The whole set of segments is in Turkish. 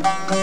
Ömür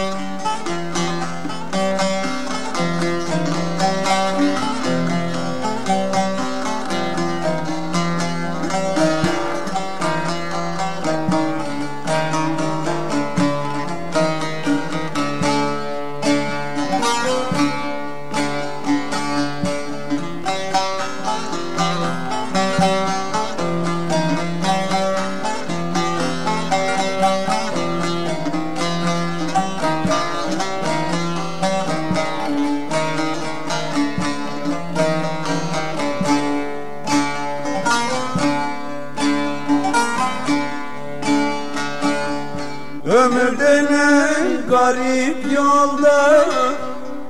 garip yolda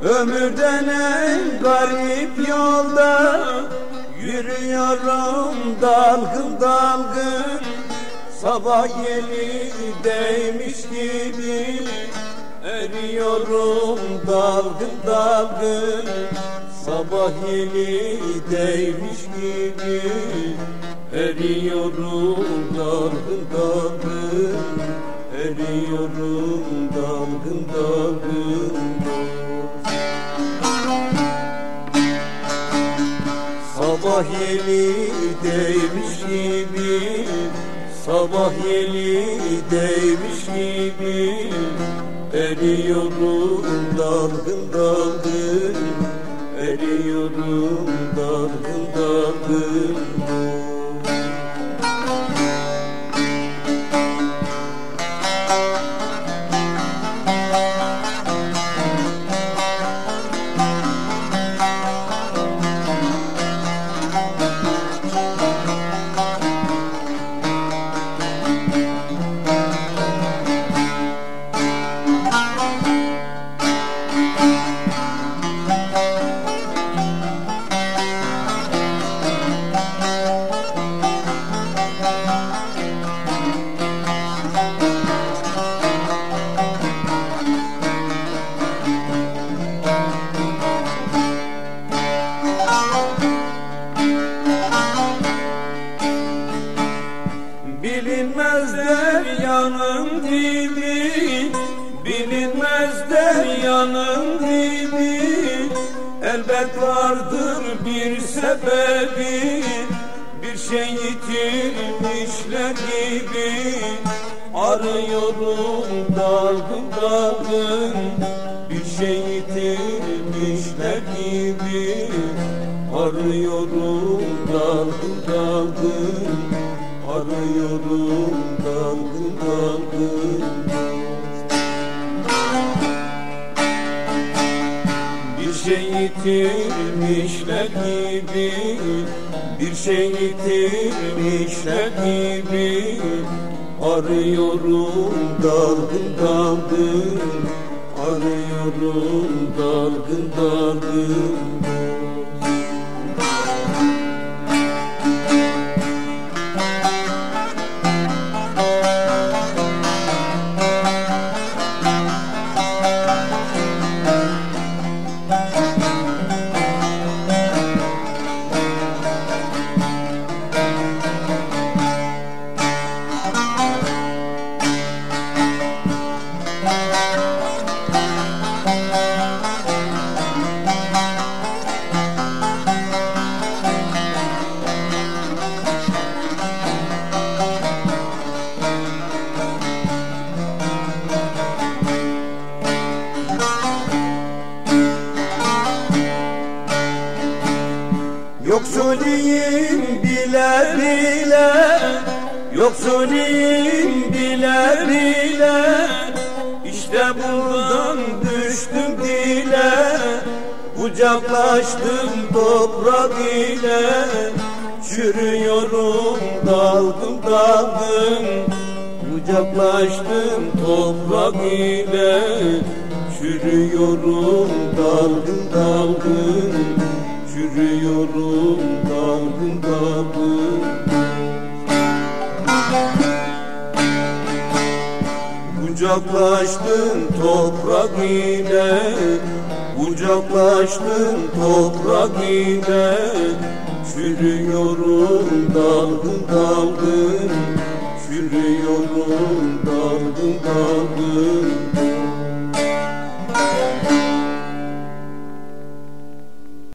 Ömür denen garip yolda Yürüyorum dalgın dalgın. Sabah yeni değmiş gibi Eriyorum dalgın dalgın. Sabah yeni değmiş gibi Eriyorum dalgın dalgın Eriyorum dalgın dalgın. Sabah yeni değmiş gibi Sabah yeni değmiş gibi. Eriyorum dalgın dalgın Eriyorum dalgın dalgın Yanım dibi. Elbet vardır bir sebebi Bir şey yitirmişler gibi. Arıyorum dalgın dalgın Bir şey yitirmişler gibi. Arıyorum dalgın dalgın Arıyorum dalgın dalgın şey yitirmişler gibi Bir şey yitirmişler gibi. Arıyorum dalgın dalgın Arıyorum dalgın dalgın Yoksuliyim bile bile Yoksuliyim bile bile İşte buradan düştüm dile. Kucaklaştım toprak ile. Çürüyorum dalgın dalgın Kucaklaştım toprak ile. Çürüyorum dalgın dalgın Çürüyorum dalgın dalgın. Kucaklaştın toprak ile Kucaklaştın toprak ile Çürüyorum dalgın dalgın. Çürüyorum dalgın dalgın